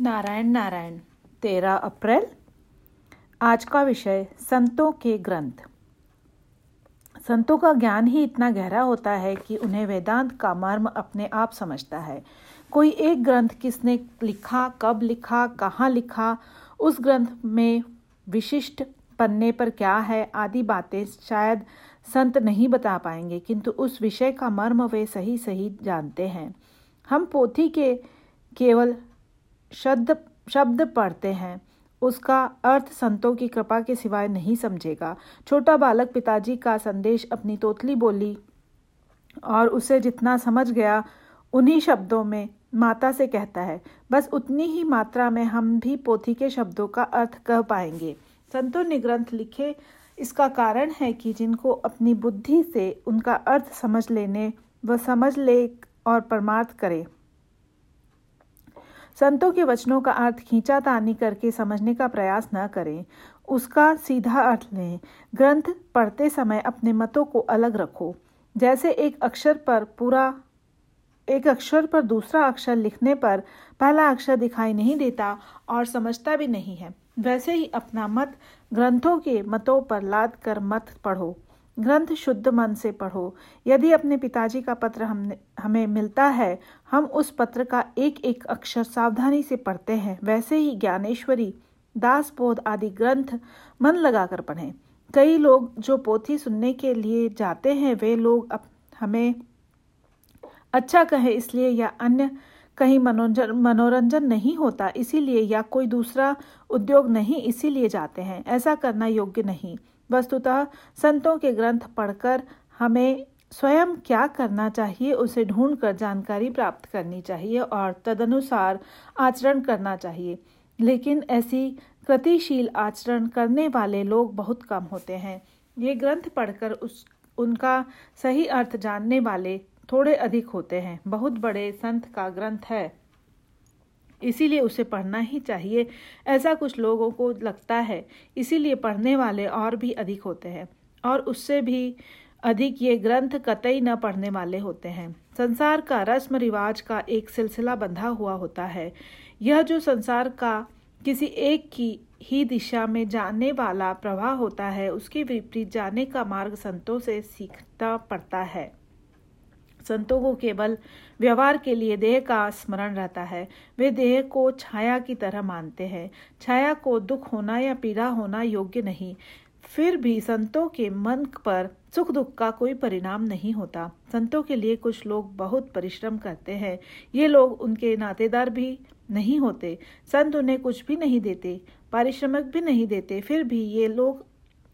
नारायण नारायण, तेरह अप्रैल। आज का विषय, संतों के ग्रंथ। संतों का ज्ञान ही इतना गहरा होता है कि उन्हें वेदांत का मर्म अपने आप समझता है। कोई एक ग्रंथ किसने लिखा, कब लिखा, कहाँ लिखा, उस ग्रंथ में विशिष्ट पन्ने पर क्या है, आदि बातें शायद संत नहीं बता पाएँगे, किंतु उस विषय का मर्म वे सही सही जानते हैं। हम पोथी के केवल शब्द शब्द पढ़ते हैं। उसका अर्थ संतों की कृपा के सिवाय नहीं समझेगा। छोटा बालक पिताजी का संदेश अपनी तोतली बोली और उसे जितना समझ गया, उन्हीं शब्दों में माता से कहता है। बस उतनी ही मात्रा में हम भी पोथी के शब्दों का अर्थ कह पाएँगे। संतों ने ग्रंथ लिखे इसका कारण है कि जिनको अपनी बुद्धि से उनका अर्थ समझ लेने व समझ ले और परमार्थ करे। संतों के वचनों का अर्थ खींचा तानी करके समझने का प्रयास न करें। उसका सीधा अर्थ लें। ग्रंथ पढ़ते समय अपने मतों को अलग रखो। जैसे एक अक्षर पर पूरा, एक अक्षर पर दूसरा अक्षर लिखने पर पहला अक्षर दिखाई नहीं देता और समझता भी नहीं है। वैसे ही अपना मत ग्रंथों के मतों पर लाद कर मत पढ़ो। ग्रंथ शुद्ध मन से पढ़ो। यदि अपने पिताजी का पत्र हमने हमें मिलता है हम उस पत्र का एक एक अक्षर सावधानी से पढ़ते हैं। वैसे ही ज्ञानेश्वरी दास बोध आदि ग्रंथ मन लगाकर पढ़ें। कई लोग जो पोथी सुनने के लिए जाते हैं वे लोग अप, हमें अच्छा कहें इसलिए या अन्य कहीं मनोरंजन मनोरंजन नहीं होता इसीलिए या कोई दूसरा उद्योग नहीं इसीलिए जाते हैं। ऐसा करना योग्य नहीं। वस्तुतः संतों के ग्रंथ पढ़कर हमें स्वयं क्या करना चाहिए, उसे ढूंढकर जानकारी प्राप्त करनी चाहिए और तदनुसार आचरण करना चाहिए। लेकिन ऐसी कृतिशील आचरण करने वाले लोग बहुत कम होते हैं। ये ग्रंथ पढ़कर उस, उनका सही अर्थ जानने वाले थोड़े अधिक होते हैं। बहुत बड़े संत का ग्रंथ है। इसीलिए उसे पढ़ना ही चाहिए। ऐसा कुछ लोगों को लगता है, इसीलिए पढ़ने वाले और भी अधिक होते हैं, और उससे भी अधिक ये ग्रंथ कतई न पढ़ने वाले होते हैं। संसार का रस्म रिवाज का एक सिलसिला बंधा हुआ होता है। यह जो संसार का किसी एक की ही दिशा में जाने वाला प्रवाह होता है, उसके विपरीत जाने का मार्ग संतों से सीखना पड़ता है। संतों को केवल व्यवहार के लिए देह का स्मरण रहता है। वे देह को छाया की तरह मानते हैं। छाया को दुख होना या पीड़ा होना योग्य नहीं। फिर भी संतों के मन पर सुख दुख का कोई परिणाम नहीं होता। संतों के लिए कुछ लोग बहुत परिश्रम करते हैं। ये लोग उनके नातेदार भी नहीं होते। संत उन्हें कुछ भी नहीं देते, पारिश्रमिक भी नहीं देते। फिर भी ये लोग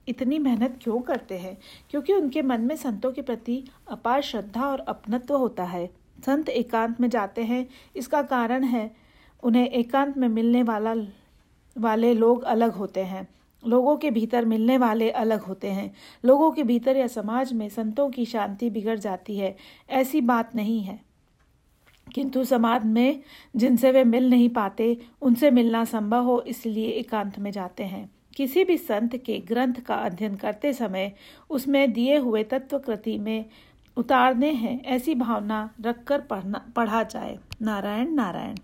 इतनी मेहनत क्यों करते हैं? क्योंकि उनके मन में संतों के प्रति अपार श्रद्धा और अपनत्व होता है। संत एकांत में जाते हैं। इसका कारण है, उन्हें एकांत में मिलने वाला वाले लोग अलग होते हैं। लोगों के भीतर मिलने वाले अलग होते हैं। लोगों के भीतर या समाज में संतों की शांति बिगड़ जाती है। ऐसी बात नहीं है। किंतु समाज में जिनसे वे मिल नहीं पाते, उनसे मिलना संभव हो, इसलिए एकांत में जाते हैं। किसी भी संत के ग्रंथ का अध्ययन करते समय उसमें दिए हुए तत्वकृति में उतारने हैं, ऐसी भावना रखकर पढ़ना, पढ़ा जाए। नारायण नारायण।